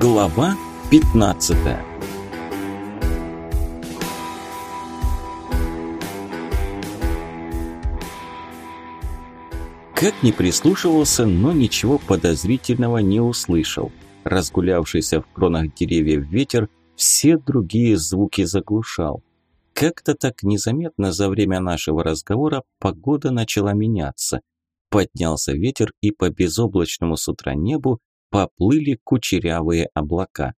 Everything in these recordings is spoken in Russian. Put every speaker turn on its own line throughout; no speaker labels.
Глава 15 Как ни прислушивался, но ничего подозрительного не услышал. Разгулявшийся в кронах деревьев ветер все другие звуки заглушал. Как-то так незаметно за время нашего разговора погода начала меняться. Поднялся ветер, и по безоблачному с утра небу поплыли кучерявые облака.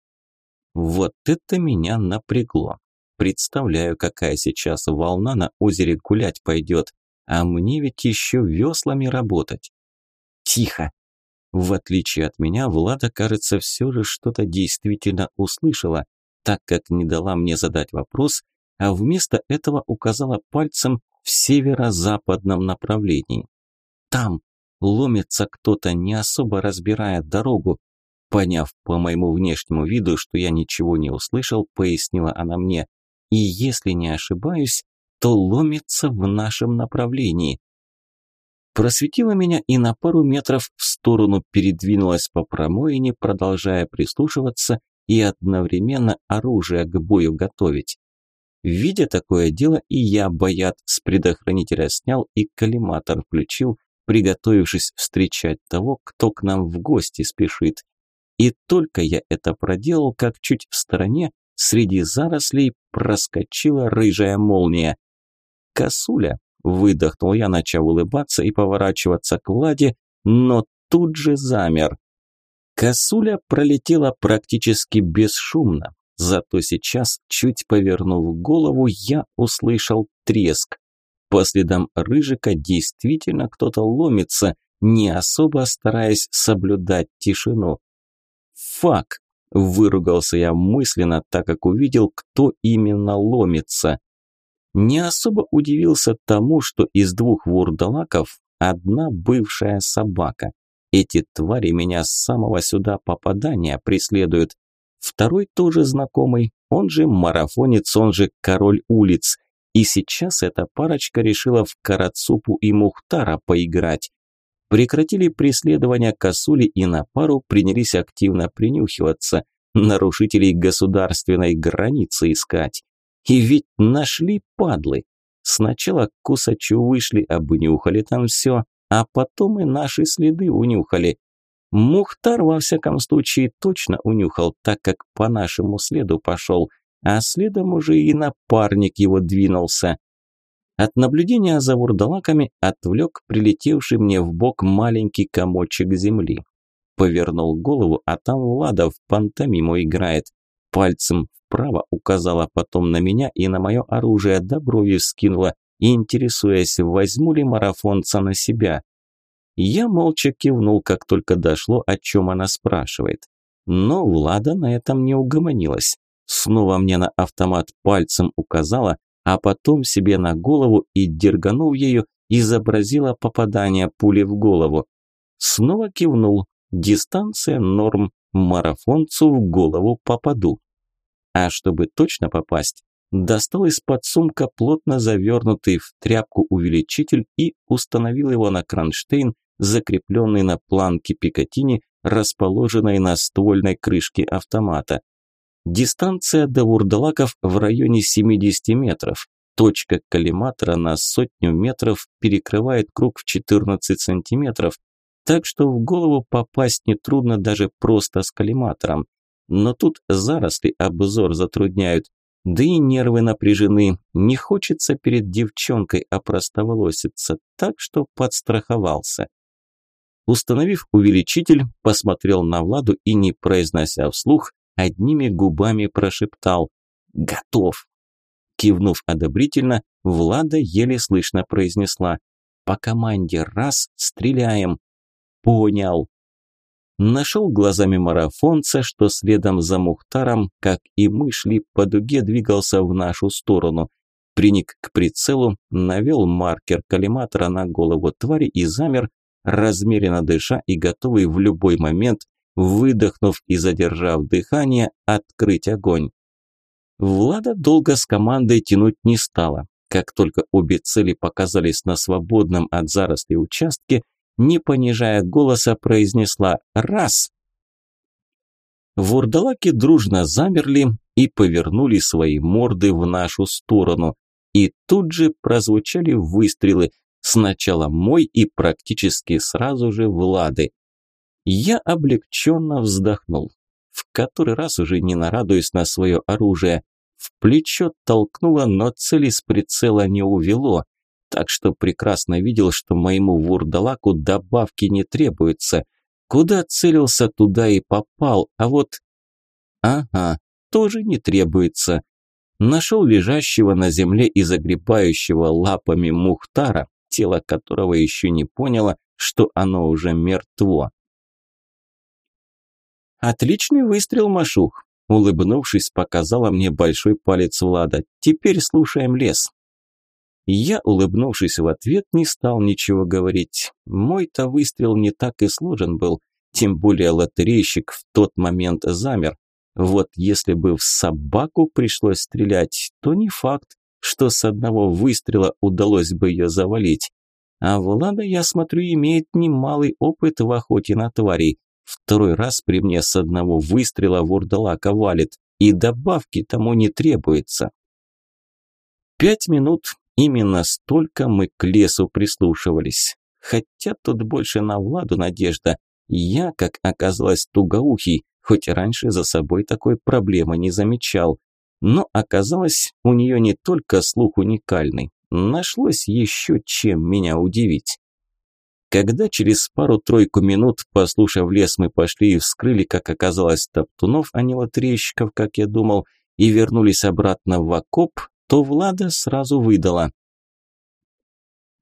Вот это меня напрягло. Представляю, какая сейчас волна на озере гулять пойдет, а мне ведь еще веслами работать. Тихо. В отличие от меня, Влада, кажется, все же что-то действительно услышала, так как не дала мне задать вопрос, а вместо этого указала пальцем в северо-западном направлении. Там, Ломится кто-то, не особо разбирая дорогу. Поняв по моему внешнему виду, что я ничего не услышал, пояснила она мне. И если не ошибаюсь, то ломится в нашем направлении. Просветила меня и на пару метров в сторону передвинулась по промоине, продолжая прислушиваться и одновременно оружие к бою готовить. Видя такое дело, и я боят с предохранителя снял и коллиматор включил, приготовившись встречать того, кто к нам в гости спешит. И только я это проделал, как чуть в стороне, среди зарослей проскочила рыжая молния. «Косуля!» – выдохнул я, начав улыбаться и поворачиваться к Владе, но тут же замер. Косуля пролетела практически бесшумно, зато сейчас, чуть повернув голову, я услышал треск. По следам Рыжика действительно кто-то ломится, не особо стараясь соблюдать тишину. «Фак!» – выругался я мысленно, так как увидел, кто именно ломится. Не особо удивился тому, что из двух вурдалаков одна бывшая собака. Эти твари меня с самого сюда попадания преследуют. Второй тоже знакомый, он же марафонец, он же король улиц. И сейчас эта парочка решила в Карацупу и Мухтара поиграть. Прекратили преследование косули и на пару принялись активно принюхиваться, нарушителей государственной границы искать. И ведь нашли падлы. Сначала к Кусачу вышли, обнюхали там все, а потом и наши следы унюхали. Мухтар, во всяком случае, точно унюхал, так как по нашему следу пошел – а следом уже и напарник его двинулся. От наблюдения за вурдалаками отвлек прилетевший мне в бок маленький комочек земли. Повернул голову, а там Влада в пантомиму играет. Пальцем вправо указала потом на меня и на мое оружие до брови вскинула, интересуясь, возьму ли марафонца на себя. Я молча кивнул, как только дошло, о чем она спрашивает. Но Влада на этом не угомонилась снова мне на автомат пальцем указала, а потом себе на голову и, дерганув ею, изобразила попадание пули в голову. Снова кивнул. Дистанция норм, марафонцу в голову попаду. А чтобы точно попасть, достал из-под сумка плотно завернутый в тряпку увеличитель и установил его на кронштейн, закрепленный на планке Пикатини, расположенной на ствольной крышке автомата. Дистанция до вурдалаков в районе 70 метров. Точка коллиматора на сотню метров перекрывает круг в 14 сантиметров, так что в голову попасть нетрудно даже просто с коллиматором. Но тут заросли обзор затрудняют, да и нервы напряжены, не хочется перед девчонкой опростоволоситься, так что подстраховался. Установив увеличитель, посмотрел на Владу и, не произнося вслух, одними губами прошептал «Готов!». Кивнув одобрительно, Влада еле слышно произнесла «По команде раз, стреляем!». «Понял!». Нашел глазами марафонца, что следом за Мухтаром, как и мы шли по дуге, двигался в нашу сторону. Приник к прицелу, навел маркер коллиматора на голову твари и замер, размеренно дыша и готовый в любой момент выдохнув и задержав дыхание, открыть огонь. Влада долго с командой тянуть не стала. Как только обе цели показались на свободном от зарослей участке, не понижая голоса, произнесла «Раз!». Вурдалаки дружно замерли и повернули свои морды в нашу сторону. И тут же прозвучали выстрелы, сначала мой и практически сразу же Влады. Я облегченно вздохнул. В который раз уже не нарадуюсь на свое оружие. В плечо толкнуло, но цели с прицела не увело. Так что прекрасно видел, что моему вурдалаку добавки не требуется. Куда целился, туда и попал, а вот... Ага, тоже не требуется. Нашел лежащего на земле и загребающего лапами Мухтара, тело которого еще не поняло, что оно уже мертво. «Отличный выстрел, Машух!» Улыбнувшись, показала мне большой палец Влада. «Теперь слушаем лес». Я, улыбнувшись в ответ, не стал ничего говорить. Мой-то выстрел не так и сложен был, тем более лотерейщик в тот момент замер. Вот если бы в собаку пришлось стрелять, то не факт, что с одного выстрела удалось бы ее завалить. А Влада, я смотрю, имеет немалый опыт в охоте на тварей. Второй раз при мне с одного выстрела вурдалака валит, и добавки тому не требуется. Пять минут, именно столько мы к лесу прислушивались. Хотя тут больше на Владу надежда. Я, как оказалось, тугоухий, хоть раньше за собой такой проблемы не замечал. Но оказалось, у нее не только слух уникальный, нашлось еще чем меня удивить. Когда через пару-тройку минут, послушав лес, мы пошли и вскрыли, как оказалось, топтунов, а не лотерейщиков, как я думал, и вернулись обратно в окоп, то Влада сразу выдала.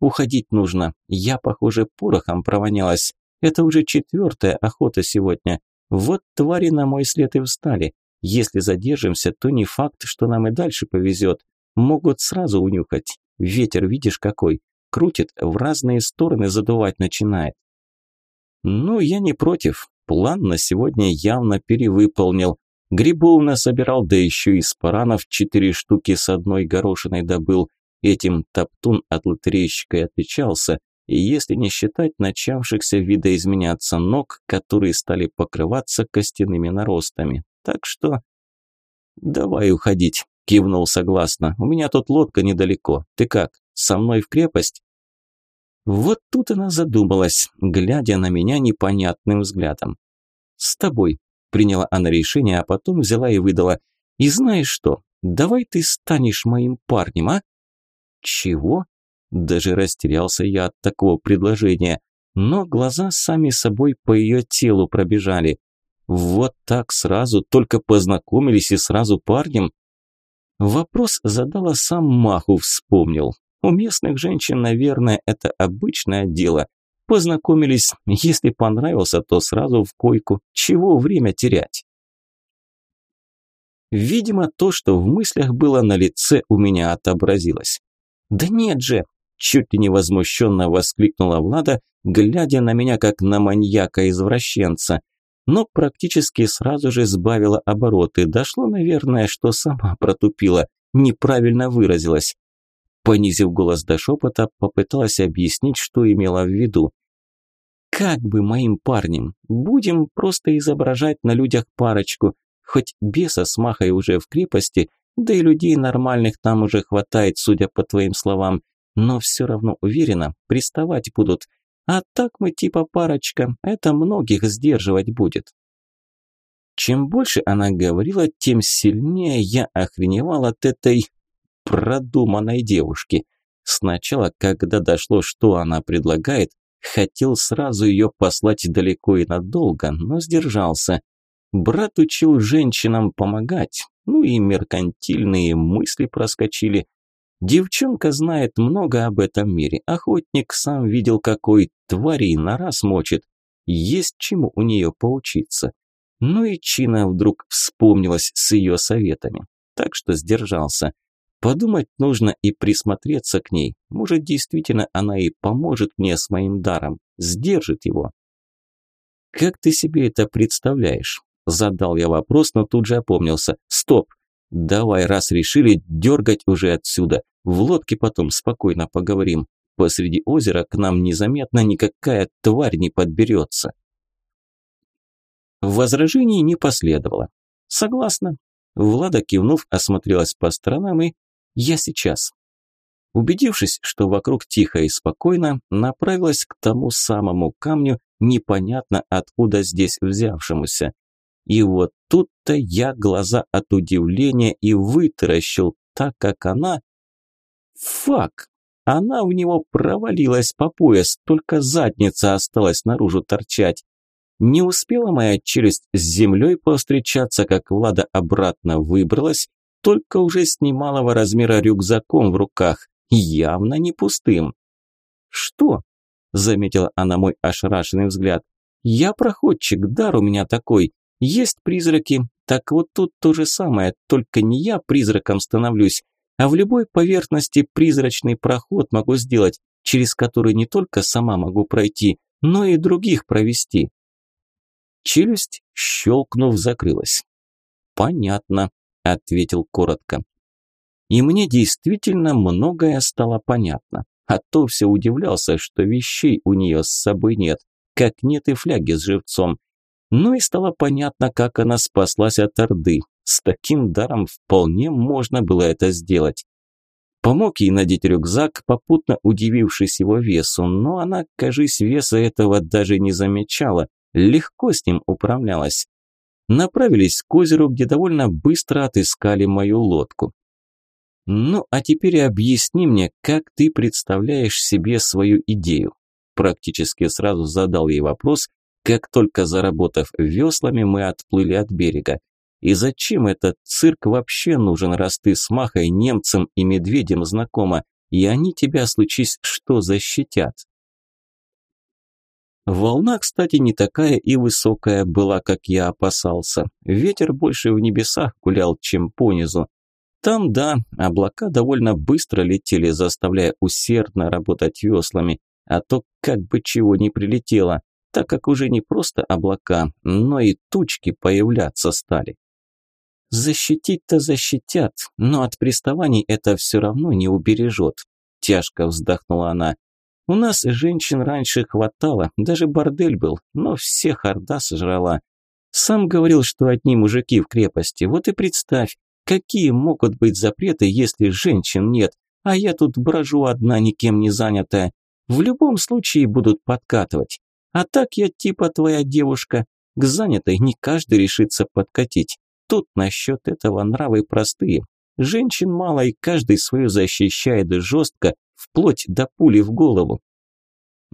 «Уходить нужно. Я, похоже, порохом провонялась. Это уже четвертая охота сегодня. Вот твари на мой след и встали. Если задержимся, то не факт, что нам и дальше повезет. Могут сразу унюхать. Ветер, видишь, какой крутит, в разные стороны задувать начинает. Ну, я не против. План на сегодня явно перевыполнил. Грибов насобирал, да еще из паранов четыре штуки с одной горошиной добыл. Этим топтун от лотерейщика и отличался, и если не считать начавшихся видоизменяться ног, которые стали покрываться костяными наростами. Так что... «Давай уходить», – кивнул согласно. «У меня тут лодка недалеко. Ты как, со мной в крепость?» Вот тут она задумалась, глядя на меня непонятным взглядом. «С тобой», – приняла она решение, а потом взяла и выдала. «И знаешь что, давай ты станешь моим парнем, а?» «Чего?» Даже растерялся я от такого предложения, но глаза сами собой по ее телу пробежали. Вот так сразу, только познакомились и сразу парнем? Вопрос задала сам Маху, вспомнил. У местных женщин, наверное, это обычное дело. Познакомились, если понравился, то сразу в койку. Чего время терять? Видимо, то, что в мыслях было на лице, у меня отобразилось. «Да нет же!» – чуть ли не возмущенно воскликнула Влада, глядя на меня, как на маньяка-извращенца. Но практически сразу же сбавила обороты. Дошло, наверное, что сама протупила, неправильно выразилась. Понизив голос до шепота, попыталась объяснить, что имела в виду. «Как бы моим парнем? Будем просто изображать на людях парочку. Хоть беса с Махой уже в крепости, да и людей нормальных там уже хватает, судя по твоим словам. Но все равно уверена, приставать будут. А так мы типа парочка, это многих сдерживать будет». Чем больше она говорила, тем сильнее я охреневал от этой продуманной девушки. Сначала, когда дошло, что она предлагает, хотел сразу ее послать далеко и надолго, но сдержался. Брат учил женщинам помогать, ну и меркантильные мысли проскочили. Девчонка знает много об этом мире, охотник сам видел, какой твари на раз мочит. Есть чему у нее поучиться. Ну и Чина вдруг вспомнилась с ее советами, так что сдержался. Подумать нужно и присмотреться к ней. Может, действительно она и поможет мне с моим даром, сдержит его. «Как ты себе это представляешь?» Задал я вопрос, но тут же опомнился. «Стоп! Давай, раз решили, дергать уже отсюда. В лодке потом спокойно поговорим. Посреди озера к нам незаметно никакая тварь не подберется». Возражений не последовало. Согласна. Влада, кивнув, осмотрелась по сторонам и... Я сейчас. Убедившись, что вокруг тихо и спокойно, направилась к тому самому камню, непонятно откуда здесь взявшемуся. И вот тут-то я глаза от удивления и вытаращил, так как она... Фак! Она в него провалилась по пояс, только задница осталась наружу торчать. Не успела моя челюсть с землей повстречаться, как Влада обратно выбралась, только уже с немалого размера рюкзаком в руках, явно не пустым. «Что?» – заметила она мой ошарашенный взгляд. «Я проходчик, дар у меня такой. Есть призраки, так вот тут то же самое, только не я призраком становлюсь, а в любой поверхности призрачный проход могу сделать, через который не только сама могу пройти, но и других провести. Челюсть, щелкнув, закрылась. «Понятно», – ответил коротко. И мне действительно многое стало понятно. А то все удивлялся, что вещей у нее с собой нет, как нет и фляги с живцом. Ну и стало понятно, как она спаслась от Орды. С таким даром вполне можно было это сделать. Помог ей надеть рюкзак, попутно удивившись его весу, но она, кажись, веса этого даже не замечала, легко с ним управлялась. Направились к озеру, где довольно быстро отыскали мою лодку. «Ну, а теперь объясни мне, как ты представляешь себе свою идею?» Практически сразу задал ей вопрос, как только заработав веслами, мы отплыли от берега. И зачем этот цирк вообще нужен, раз ты с Махой, немцем и медведем знакома, и они тебя, случись, что защитят? Волна, кстати, не такая и высокая была, как я опасался. Ветер больше в небесах гулял, чем понизу. Там, да, облака довольно быстро летели, заставляя усердно работать веслами, а то как бы чего не прилетело так как уже не просто облака, но и тучки появляться стали. Защитить-то защитят, но от приставаний это все равно не убережет. Тяжко вздохнула она. У нас женщин раньше хватало, даже бордель был, но всех орда сожрала. Сам говорил, что одни мужики в крепости, вот и представь, какие могут быть запреты, если женщин нет, а я тут брожу одна, никем не занятая. В любом случае будут подкатывать. А так я типа твоя девушка. К занятой не каждый решится подкатить. Тут насчет этого нравы простые. Женщин мало, и каждый свою защищает жестко, вплоть до пули в голову.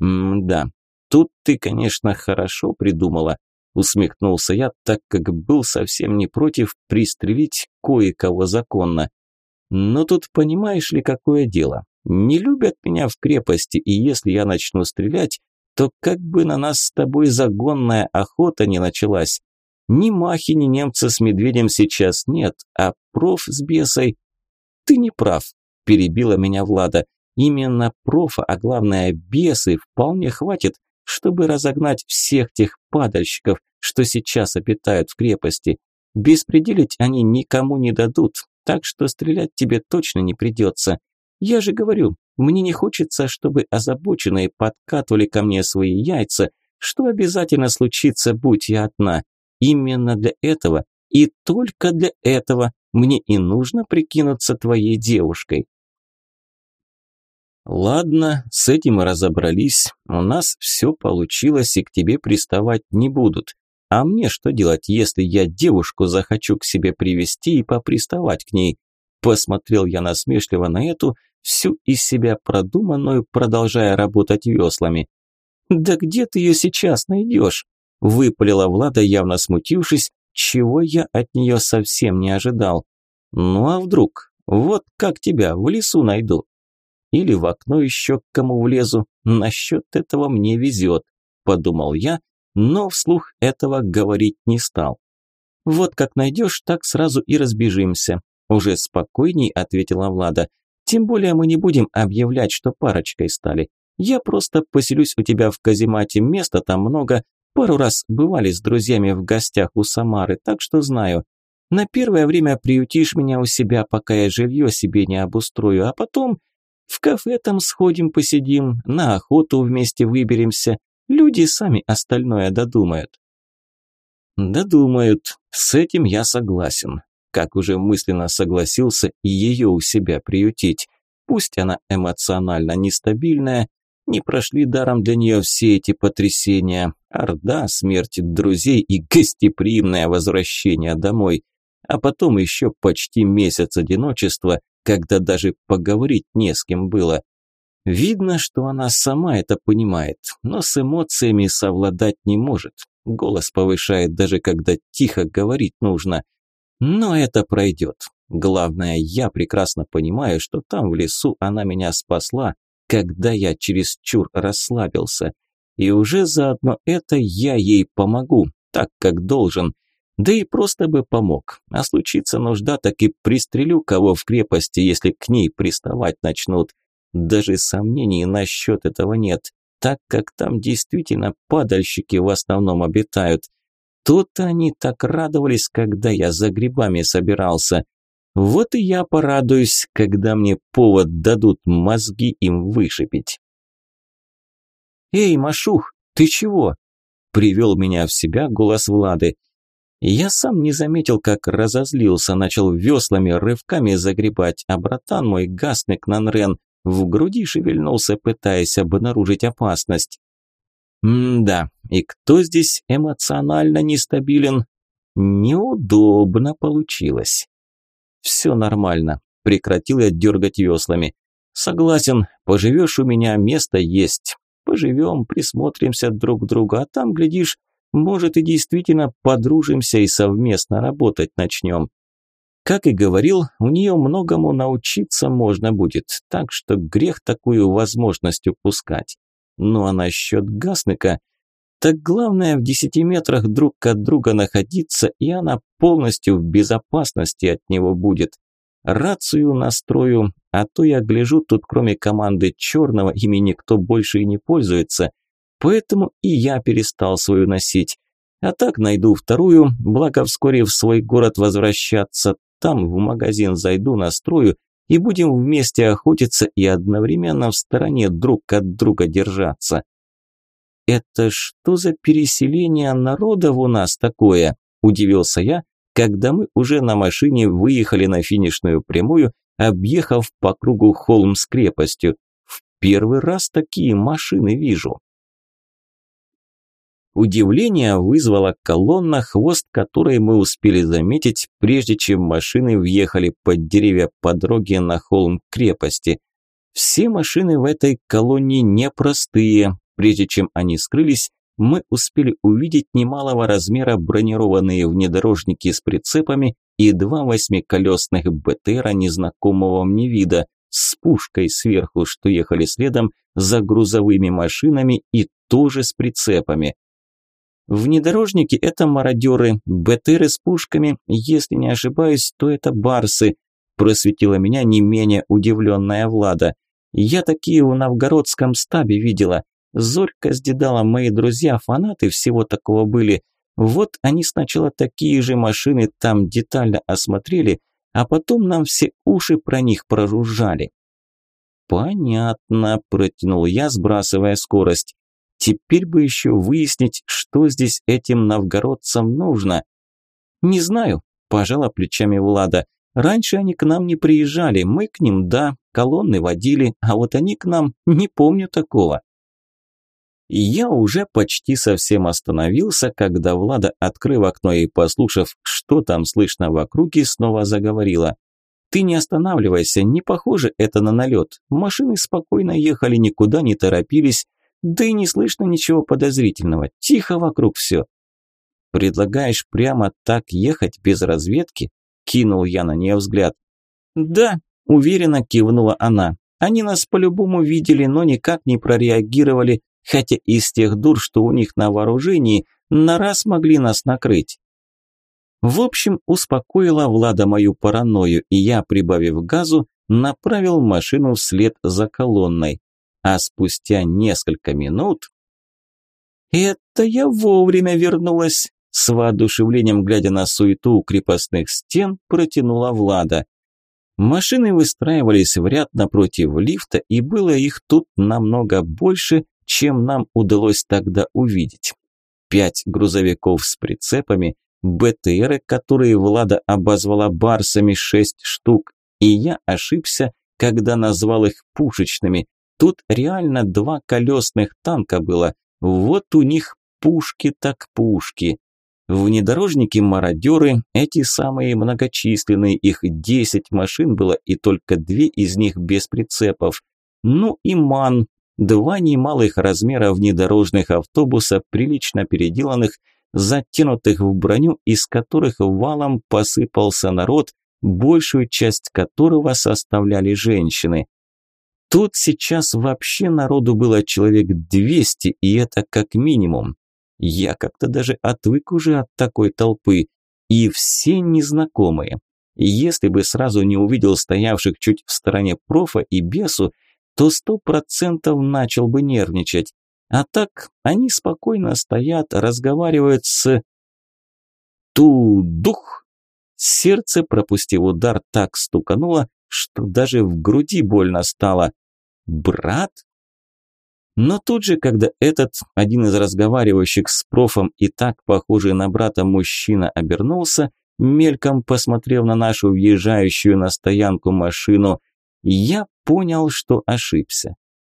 М-да, тут ты, конечно, хорошо придумала, усмехнулся я, так как был совсем не против пристрелить кое-кого законно. Но тут понимаешь ли, какое дело? Не любят меня в крепости, и если я начну стрелять, то как бы на нас с тобой загонная охота не началась. Ни махи, ни немца с медведем сейчас нет, а проф с бесой... Ты не прав, перебила меня Влада. Именно профа, а главное бесы, вполне хватит, чтобы разогнать всех тех падальщиков, что сейчас обитают в крепости. Беспределить они никому не дадут, так что стрелять тебе точно не придется. Я же говорю, мне не хочется, чтобы озабоченные подкатывали ко мне свои яйца, что обязательно случится, будь я одна. Именно для этого и только для этого мне и нужно прикинуться твоей девушкой. Ладно, с этим разобрались. У нас все получилось и к тебе приставать не будут. А мне что делать, если я девушку захочу к себе привести и поприставать к ней? Посмотрел я насмешливо на эту, всю из себя продуманную, продолжая работать веслами. «Да где ты ее сейчас найдешь?» – выпалила Влада, явно смутившись, чего я от нее совсем не ожидал. «Ну а вдруг? Вот как тебя в лесу найду?» «Или в окно еще к кому влезу? Насчет этого мне везет», – подумал я, но вслух этого говорить не стал. «Вот как найдешь, так сразу и разбежимся», – уже спокойней ответила Влада. Тем более мы не будем объявлять, что парочкой стали. Я просто поселюсь у тебя в каземате, места там много. Пару раз бывали с друзьями в гостях у Самары, так что знаю. На первое время приютишь меня у себя, пока я жилье себе не обустрою, а потом в кафе там сходим посидим, на охоту вместе выберемся. Люди сами остальное додумают. Да думают, с этим я согласен. Как уже мысленно согласился ее у себя приютить. Пусть она эмоционально нестабильная, не прошли даром для нее все эти потрясения. Орда, смерть друзей и гостеприимное возвращение домой. А потом еще почти месяц одиночества, когда даже поговорить не с кем было. Видно, что она сама это понимает, но с эмоциями совладать не может. Голос повышает даже когда тихо говорить нужно. Но это пройдет. Главное, я прекрасно понимаю, что там в лесу она меня спасла, когда я чересчур расслабился. И уже заодно это я ей помогу, так как должен. Да и просто бы помог. А случится нужда, так и пристрелю кого в крепости, если к ней приставать начнут. Даже сомнений насчет этого нет, так как там действительно падальщики в основном обитают. Тут они так радовались, когда я за грибами собирался. Вот и я порадуюсь, когда мне повод дадут мозги им вышибить. «Эй, Машух, ты чего?» – привел меня в себя голос Влады. Я сам не заметил, как разозлился, начал веслами, рывками загребать, а братан мой гасник Нанрен в груди шевельнулся, пытаясь обнаружить опасность. М-да, и кто здесь эмоционально нестабилен? Неудобно получилось. Все нормально, прекратил я дергать веслами. Согласен, поживешь у меня, место есть. Поживем, присмотримся друг к другу, а там, глядишь, может и действительно подружимся и совместно работать начнем. Как и говорил, у нее многому научиться можно будет, так что грех такую возможность упускать. Ну а насчет Гасника, так главное в десяти метрах друг от друга находиться, и она полностью в безопасности от него будет. Рацию настрою, а то я гляжу, тут кроме команды черного ими никто больше и не пользуется, поэтому и я перестал свою носить. А так найду вторую, благо вскоре в свой город возвращаться, там в магазин зайду, настрою и будем вместе охотиться и одновременно в стороне друг от друга держаться. Это что за переселение народов у нас такое? Удивился я, когда мы уже на машине выехали на финишную прямую, объехав по кругу холм с крепостью. В первый раз такие машины вижу. Удивление вызвала колонна, хвост которой мы успели заметить, прежде чем машины въехали под деревья по дороге на холм крепости. Все машины в этой колонне непростые. Прежде чем они скрылись, мы успели увидеть немалого размера бронированные внедорожники с прицепами и два восьмиколесных БТРа незнакомого мне вида с пушкой сверху, что ехали следом за грузовыми машинами и тоже с прицепами. Внедорожники – это мародеры, БТРы с пушками, если не ошибаюсь, то это барсы, просветила меня не менее удивленная Влада. Я такие в новгородском стабе видела. Зорька с Дедалом мои друзья, фанаты всего такого были. Вот они сначала такие же машины там детально осмотрели, а потом нам все уши про них проружали. «Понятно», – протянул я, сбрасывая скорость. Теперь бы еще выяснить, что здесь этим новгородцам нужно. Не знаю, пожала плечами Влада. Раньше они к нам не приезжали, мы к ним, да, колонны водили, а вот они к нам, не помню такого. Я уже почти совсем остановился, когда Влада, открыв окно и послушав, что там слышно в округе, снова заговорила. «Ты не останавливайся, не похоже это на налет. Машины спокойно ехали, никуда не торопились, да и не слышно ничего подозрительного, тихо вокруг все. Предлагаешь прямо так ехать без разведки? Кинул я на нее взгляд. Да, уверенно кивнула она. Они нас по-любому видели, но никак не прореагировали, хотя из тех дур, что у них на вооружении, на раз могли нас накрыть. В общем, успокоила Влада мою паранойю, и я, прибавив газу, направил машину вслед за колонной а спустя несколько минут... «Это я вовремя вернулась!» С воодушевлением, глядя на суету у крепостных стен, протянула Влада. Машины выстраивались в ряд напротив лифта, и было их тут намного больше, чем нам удалось тогда увидеть. пять грузовиков с прицепами, БТРы, которые Влада обозвала барсами шесть штук, и я ошибся, когда назвал их пушечными. Тут реально два колесных танка было, вот у них пушки так пушки. Внедорожники-мародеры, эти самые многочисленные, их 10 машин было и только две из них без прицепов. Ну и МАН, два немалых размера внедорожных автобуса, прилично переделанных, затянутых в броню, из которых валом посыпался народ, большую часть которого составляли женщины. Тут сейчас вообще народу было человек 200, и это как минимум. Я как-то даже отвык уже от такой толпы. И все незнакомые. Если бы сразу не увидел стоявших чуть в стороне профа и бесу, то сто процентов начал бы нервничать. А так они спокойно стоят, разговаривают с... Ту-дух! Сердце, пропустив удар, так стукануло, что даже в груди больно стало. «Брат?» Но тут же, когда этот, один из разговаривающих с профом и так похожий на брата мужчина обернулся, мельком посмотрев на нашу въезжающую на стоянку машину, я понял, что ошибся.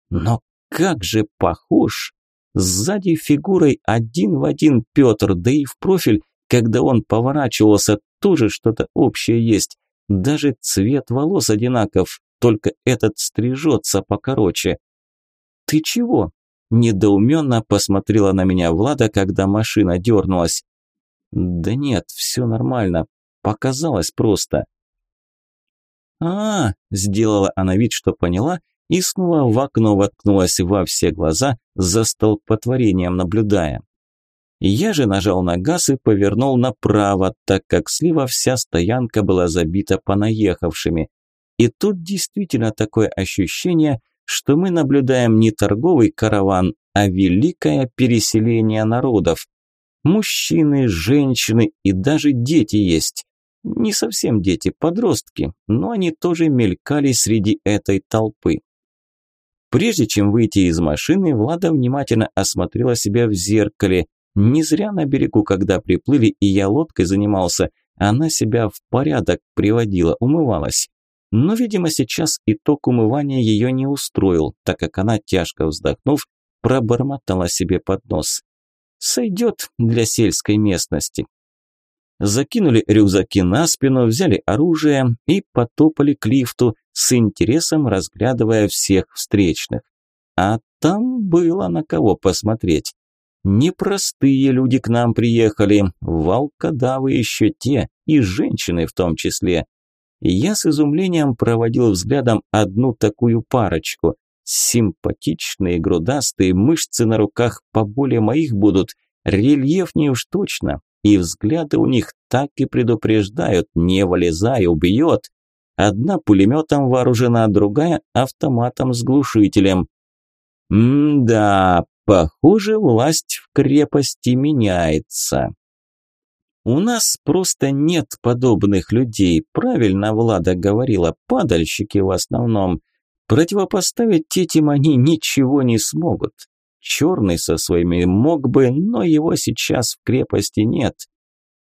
Но как же похож! Сзади фигурой один в один Петр, да и в профиль, когда он поворачивался, тоже что-то общее есть. Даже цвет волос одинаков, только этот стрижется покороче. «Ты чего?» – недоуменно посмотрела на меня Влада, когда машина дернулась. «Да нет, все нормально. Показалось просто». А, -а, -а сделала она вид, что поняла, и снова в окно воткнулась во все глаза, за столпотворением наблюдая. Я же нажал на газ и повернул направо, так как слива вся стоянка была забита понаехавшими. И тут действительно такое ощущение, что мы наблюдаем не торговый караван, а великое переселение народов. Мужчины, женщины и даже дети есть. Не совсем дети, подростки, но они тоже мелькали среди этой толпы. Прежде чем выйти из машины, Влада внимательно осмотрела себя в зеркале. Не зря на берегу, когда приплыли и я лодкой занимался, она себя в порядок приводила, умывалась. Но, видимо, сейчас итог умывания ее не устроил, так как она, тяжко вздохнув, пробормотала себе под нос. Сойдет для сельской местности. Закинули рюкзаки на спину, взяли оружие и потопали к лифту, с интересом разглядывая всех встречных. А там было на кого посмотреть. Непростые люди к нам приехали, волкодавы еще те, и женщины в том числе я с изумлением проводил взглядом одну такую парочку. Симпатичные, грудастые, мышцы на руках поболее моих будут, рельефнее уж точно, и взгляды у них так и предупреждают, не вылезай, убьет. Одна пулеметом вооружена, другая автоматом с глушителем. М-да, похоже, власть в крепости меняется. У нас просто нет подобных людей, правильно Влада говорила, падальщики в основном. Противопоставить этим они ничего не смогут. Черный со своими мог бы, но его сейчас в крепости нет.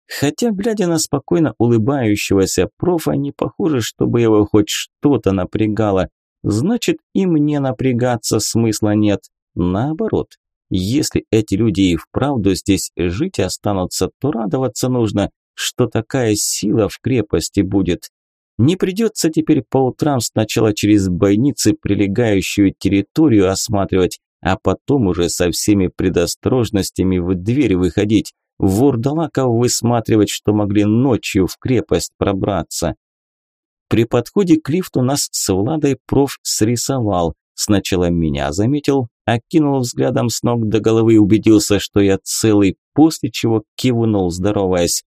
Хотя, глядя на спокойно улыбающегося профа, не похоже, чтобы его хоть что-то напрягало. Значит, и мне напрягаться смысла нет. Наоборот, если эти люди и вправду здесь жить останутся, то радоваться нужно, что такая сила в крепости будет. Не придется теперь по утрам сначала через бойницы прилегающую территорию осматривать, а потом уже со всеми предосторожностями в дверь выходить, вурдалаков высматривать, что могли ночью в крепость пробраться. При подходе к лифту нас с Владой проф срисовал. Сначала меня заметил, окинул взглядом с ног до головы и убедился, что я целый, после чего кивнул, здороваясь.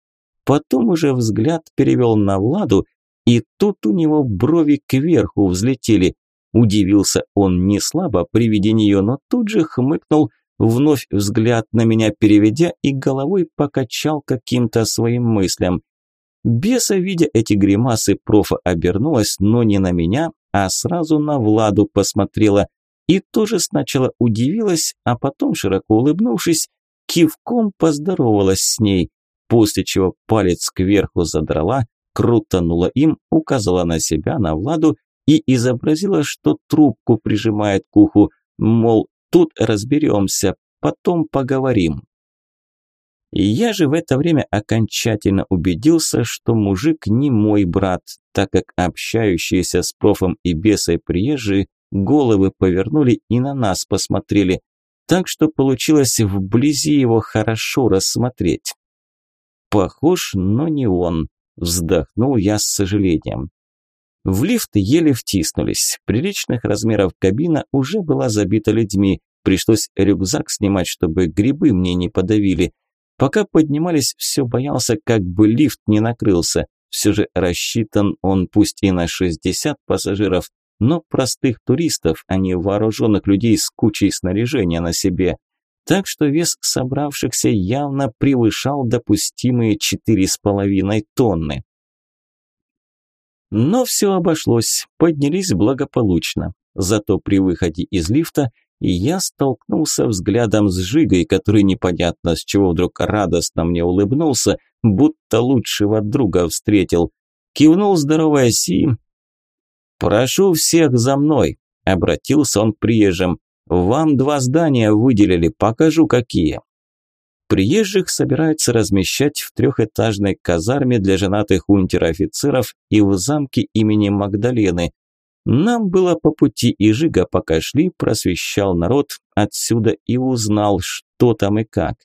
Потом уже взгляд перевел на Владу, и тут у него брови кверху взлетели. Удивился он не слабо при виде нее, но тут же хмыкнул, вновь взгляд на меня переведя и головой покачал каким-то своим мыслям. Беса, видя эти гримасы, профа обернулась, но не на меня, а сразу на Владу посмотрела – и тоже сначала удивилась, а потом, широко улыбнувшись, кивком поздоровалась с ней, после чего палец кверху задрала, крутанула им, указала на себя, на Владу и изобразила, что трубку прижимает к уху, мол, тут разберемся, потом поговорим. И я же в это время окончательно убедился, что мужик не мой брат, так как общающиеся с профом и бесой приезжие головы повернули и на нас посмотрели, так что получилось вблизи его хорошо рассмотреть. Похож, но не он, вздохнул я с сожалением. В лифт еле втиснулись. Приличных размеров кабина уже была забита людьми. Пришлось рюкзак снимать, чтобы грибы мне не подавили. Пока поднимались, все боялся, как бы лифт не накрылся. Все же рассчитан он пусть и на 60 пассажиров, но простых туристов, а не вооруженных людей с кучей снаряжения на себе. Так что вес собравшихся явно превышал допустимые 4,5 тонны. Но все обошлось, поднялись благополучно. Зато при выходе из лифта я столкнулся взглядом с Жигой, который непонятно с чего вдруг радостно мне улыбнулся, будто лучшего друга встретил. Кивнул здоровая Си. «Прошу всех за мной», – обратился он к приезжим. «Вам два здания выделили, покажу какие». Приезжих собираются размещать в трехэтажной казарме для женатых унтер-офицеров и в замке имени Магдалены. Нам было по пути, и Жига, пока шли, просвещал народ отсюда и узнал, что там и как.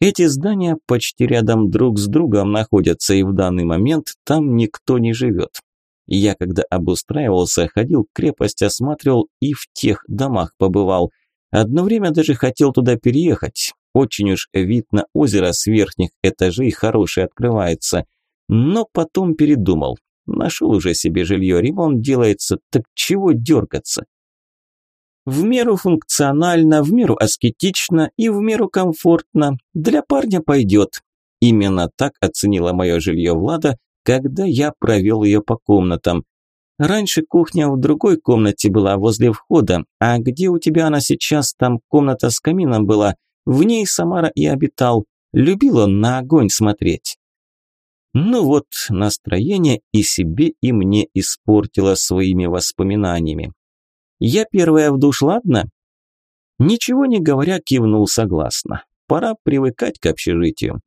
Эти здания почти рядом друг с другом находятся, и в данный момент там никто не живет. Я, когда обустраивался, ходил крепость осматривал и в тех домах побывал. Одно время даже хотел туда переехать, очень уж вид на озеро с верхних этажей хороший открывается. Но потом передумал. Нашел уже себе жилье, ремонт делается, так чего дергаться? В меру функционально, в меру аскетично и в меру комфортно. Для парня пойдет. Именно так оценила мое жилье Влада, когда я провел ее по комнатам. Раньше кухня в другой комнате была возле входа, а где у тебя она сейчас, там комната с камином была, в ней Самара и обитал. Любил он на огонь смотреть. Ну вот, настроение и себе, и мне испортило своими воспоминаниями. Я первая в душ, ладно? Ничего не говоря, кивнул согласно. Пора привыкать к общежитию.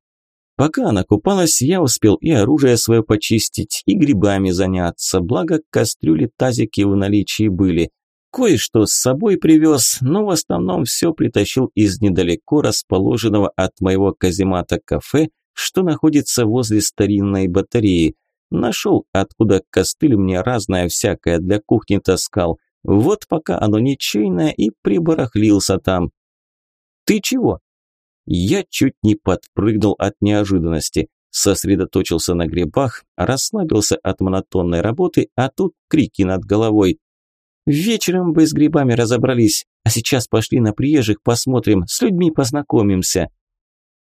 Пока она купалась, я успел и оружие свое почистить, и грибами заняться, благо кастрюли, тазики в наличии были. Кое-что с собой привез, но в основном все притащил из недалеко расположенного от моего каземата кафе, что находится возле старинной батареи. Нашел, откуда костыль мне разное всякое для кухни таскал. Вот пока оно ничейное и прибарахлился там. «Ты чего?» Я чуть не подпрыгнул от неожиданности. Сосредоточился на грибах, расслабился от монотонной работы, а тут крики над головой. Вечером бы с грибами разобрались, а сейчас пошли на приезжих посмотрим, с людьми познакомимся.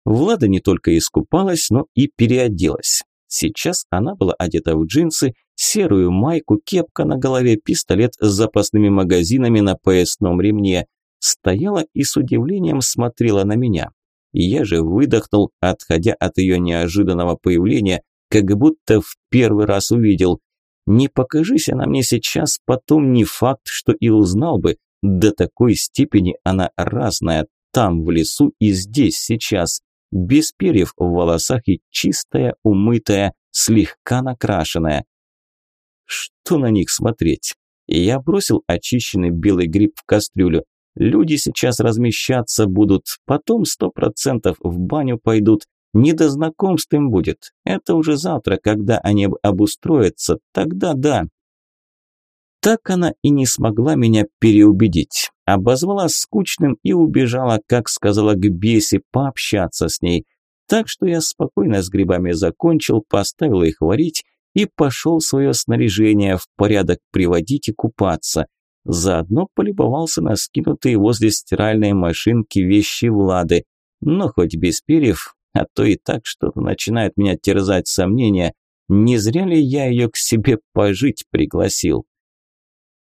Влада не только искупалась, но и переоделась. Сейчас она была одета в джинсы, серую майку, кепка на голове, пистолет с запасными магазинами на поясном ремне. Стояла и с удивлением смотрела на меня. Я же выдохнул, отходя от ее неожиданного появления, как будто в первый раз увидел. Не покажись она мне сейчас, потом не факт, что и узнал бы. До такой степени она разная, там в лесу и здесь сейчас. Без перьев в волосах и чистая, умытая, слегка накрашенная. Что на них смотреть? Я бросил очищенный белый гриб в кастрюлю. Люди сейчас размещаться будут, потом сто процентов в баню пойдут, не до знакомств им будет. Это уже завтра, когда они обустроятся, тогда да. Так она и не смогла меня переубедить. Обозвала скучным и убежала, как сказала, к бесе пообщаться с ней. Так что я спокойно с грибами закончил, поставил их варить и пошел свое снаряжение в порядок приводить и купаться. Заодно полюбовался на скинутые возле стиральной машинки вещи Влады. Но хоть без перьев, а то и так что-то начинает меня терзать сомнения, не зря ли я ее к себе пожить пригласил.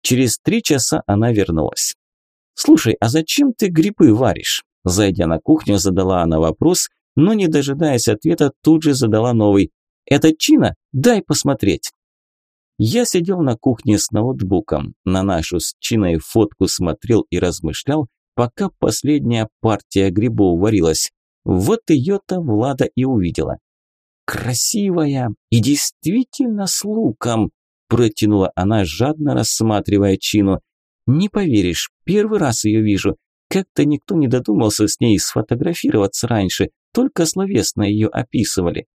Через три часа она вернулась. «Слушай, а зачем ты грибы варишь?» Зайдя на кухню, задала она вопрос, но не дожидаясь ответа, тут же задала новый. «Это Чина? Дай посмотреть!» Я сидел на кухне с ноутбуком, на нашу с Чиной фотку смотрел и размышлял, пока последняя партия грибов варилась. Вот ее-то Влада и увидела. «Красивая и действительно с луком!» протянула она, жадно рассматривая Чину. «Не поверишь, первый раз ее вижу. Как-то никто не додумался с ней сфотографироваться раньше, только словесно ее описывали».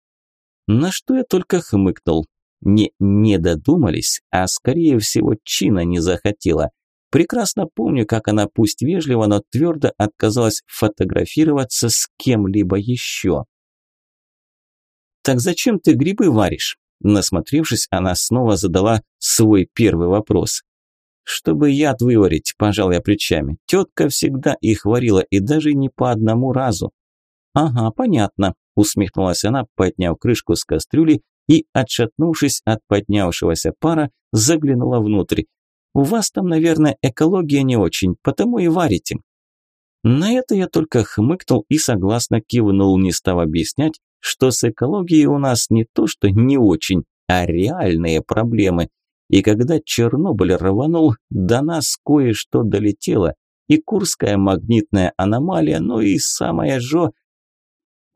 На что я только хмыкнул. Не не додумались, а скорее всего Чина не захотела. Прекрасно помню, как она пусть вежливо, но твердо отказалась фотографироваться с кем-либо еще. «Так зачем ты грибы варишь?» Насмотревшись, она снова задала свой первый вопрос. «Чтобы яд выварить», – пожал я плечами. Тетка всегда их варила, и даже не по одному разу. «Ага, понятно», – усмехнулась она, подняв крышку с кастрюли и, отшатнувшись от поднявшегося пара, заглянула внутрь. «У вас там, наверное, экология не очень, потому и варите». На это я только хмыкнул и согласно кивнул, не став объяснять, что с экологией у нас не то что не очень, а реальные проблемы. И когда Чернобыль рванул, до нас кое-что долетело. И Курская магнитная аномалия, ну и самая жо...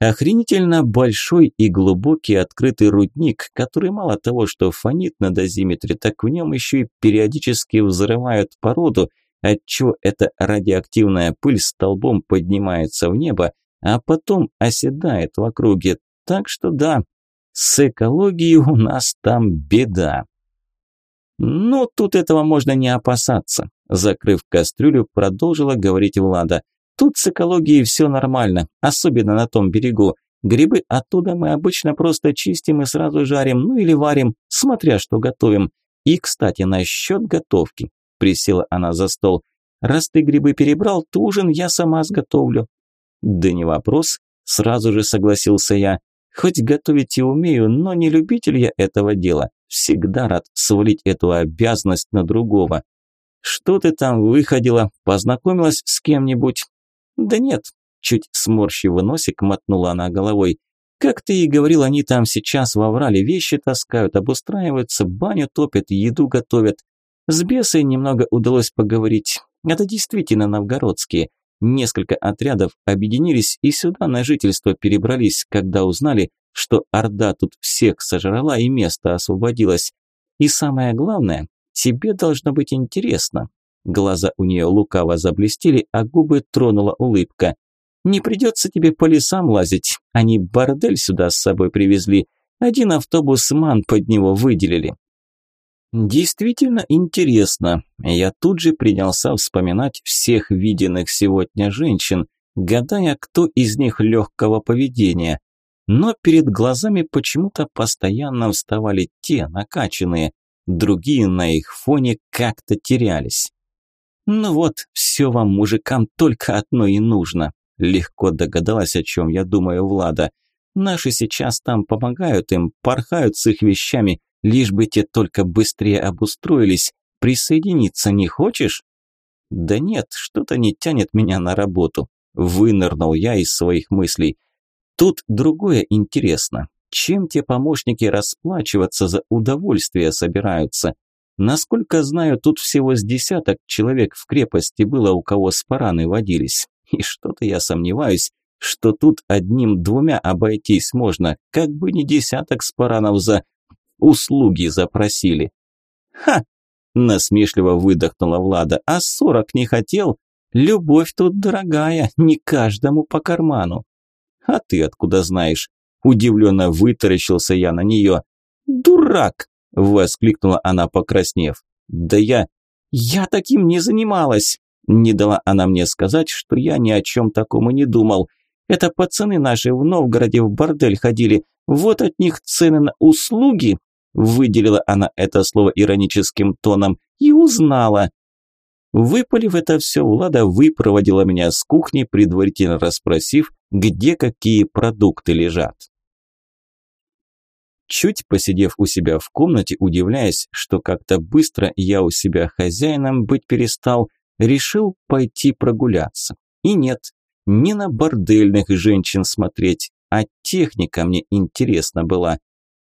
Охренительно большой и глубокий открытый рудник, который мало того, что фонит на дозиметре, так в нем еще и периодически взрывают породу, отчего эта радиоактивная пыль столбом поднимается в небо, а потом оседает в округе. Так что да, с экологией у нас там беда. Ну, тут этого можно не опасаться. Закрыв кастрюлю, продолжила говорить Влада. Тут с экологией все нормально, особенно на том берегу. Грибы оттуда мы обычно просто чистим и сразу жарим, ну или варим, смотря что готовим. И, кстати, насчет готовки. Присела она за стол. Раз ты грибы перебрал, то ужин я сама сготовлю. Да не вопрос, сразу же согласился я. Хоть готовить и умею, но не любитель я этого дела. Всегда рад свалить эту обязанность на другого. Что ты там выходила? Познакомилась с кем-нибудь? Да нет, чуть сморщив носик, мотнула она головой. Как ты и говорил, они там сейчас во врале вещи таскают, обустраиваются, баню топят, еду готовят. С бесой немного удалось поговорить. Это действительно новгородские. Несколько отрядов объединились и сюда на жительство перебрались, когда узнали, что Орда тут всех сожрала и место освободилось. И самое главное, тебе должно быть интересно. Глаза у нее лукаво заблестели, а губы тронула улыбка. Не придется тебе по лесам лазить, они бордель сюда с собой привезли. Один автобус ман под него выделили. Действительно интересно. Я тут же принялся вспоминать всех виденных сегодня женщин, гадая, кто из них легкого поведения. Но перед глазами почему-то постоянно вставали те накачанные, другие на их фоне как-то терялись. Ну вот, все вам, мужикам, только одно и нужно. Легко догадалась, о чем я думаю, Влада. Наши сейчас там помогают им, порхают с их вещами, лишь бы те только быстрее обустроились. Присоединиться не хочешь? Да нет, что-то не тянет меня на работу. Вынырнул я из своих мыслей. Тут другое интересно. Чем те помощники расплачиваться за удовольствие собираются? Насколько знаю, тут всего с десяток человек в крепости было, у кого спараны водились. И что-то я сомневаюсь, что тут одним-двумя обойтись можно, как бы не десяток спаранов за услуги запросили. Ха! Насмешливо выдохнула Влада. А сорок не хотел? Любовь тут дорогая, не каждому по карману. А ты откуда знаешь? Удивленно вытаращился я на нее. Дурак! Воскликнула она, покраснев. Да я... Я таким не занималась. Не дала она мне сказать, что я ни о чем таком и не думал. Это пацаны наши в Новгороде в бордель ходили. Вот от них цены на услуги Выделила она это слово ироническим тоном и узнала. Выпалив это все, Влада выпроводила меня с кухни, предварительно расспросив, где какие продукты лежат. Чуть посидев у себя в комнате, удивляясь, что как-то быстро я у себя хозяином быть перестал, решил пойти прогуляться. И нет, не на бордельных женщин смотреть, а техника мне интересна была.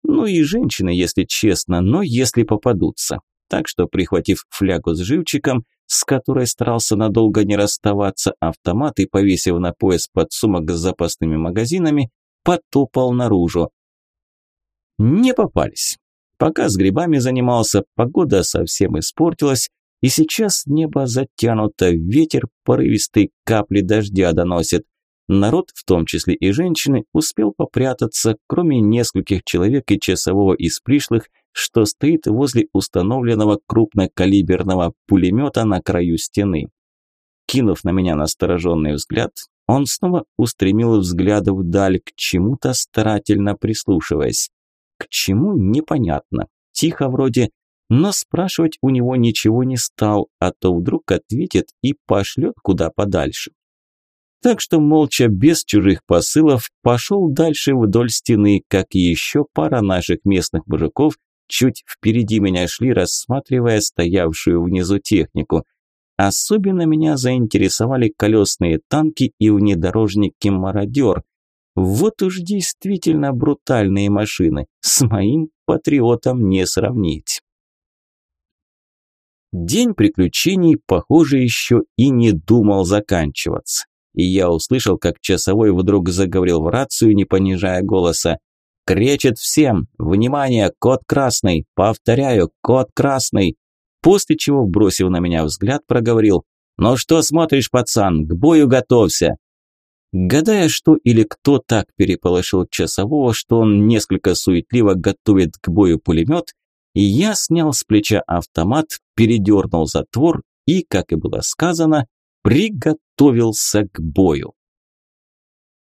Ну и женщины, если честно, но если попадутся. Так что, прихватив флягу с живчиком, с которой старался надолго не расставаться, автомат и повесив на пояс подсумок с запасными магазинами, потопал наружу. Не попались. Пока с грибами занимался, погода совсем испортилась, и сейчас небо затянуто, ветер порывистые капли дождя доносит. Народ, в том числе и женщины, успел попрятаться, кроме нескольких человек и часового из пришлых, что стоит возле установленного крупнокалиберного пулемета на краю стены. Кинув на меня настороженный взгляд, он снова устремил взгляд вдаль, к чему-то старательно прислушиваясь. К чему – непонятно. Тихо вроде, но спрашивать у него ничего не стал, а то вдруг ответит и пошлет куда подальше. Так что молча, без чужих посылов, пошел дальше вдоль стены, как еще пара наших местных мужиков чуть впереди меня шли, рассматривая стоявшую внизу технику. Особенно меня заинтересовали колесные танки и внедорожники «Мародер». Вот уж действительно брутальные машины, с моим патриотом не сравнить. День приключений, похоже, еще и не думал заканчиваться. И я услышал, как часовой вдруг заговорил в рацию, не понижая голоса. Кречет всем «Внимание! Код красный! Повторяю, код красный!» После чего, бросив на меня взгляд, проговорил «Ну что смотришь, пацан? К бою готовься!» Гадая, что или кто так переполошил часового, что он несколько суетливо готовит к бою пулемет, и я снял с плеча автомат, передернул затвор и, как и было сказано, приготовился к бою.